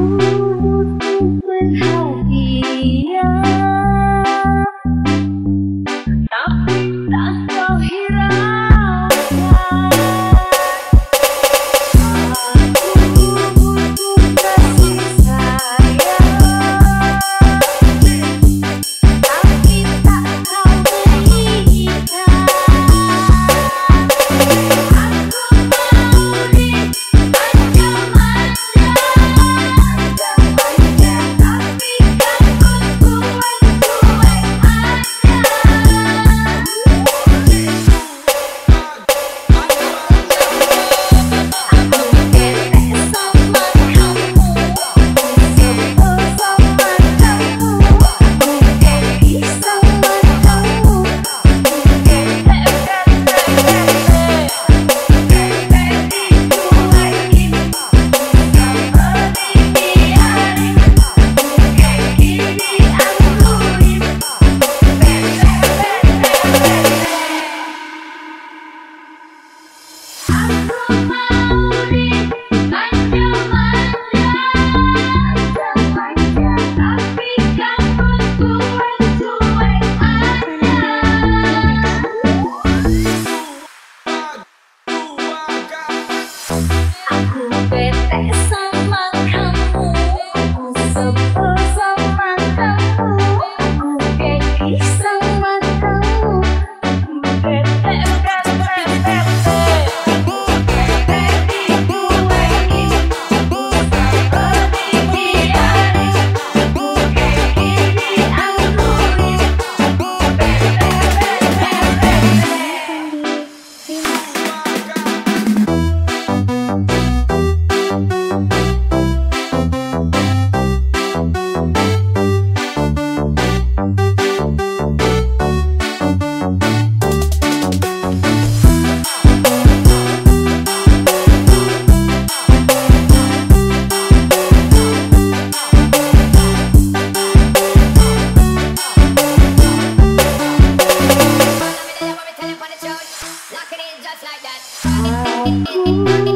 Aku bebas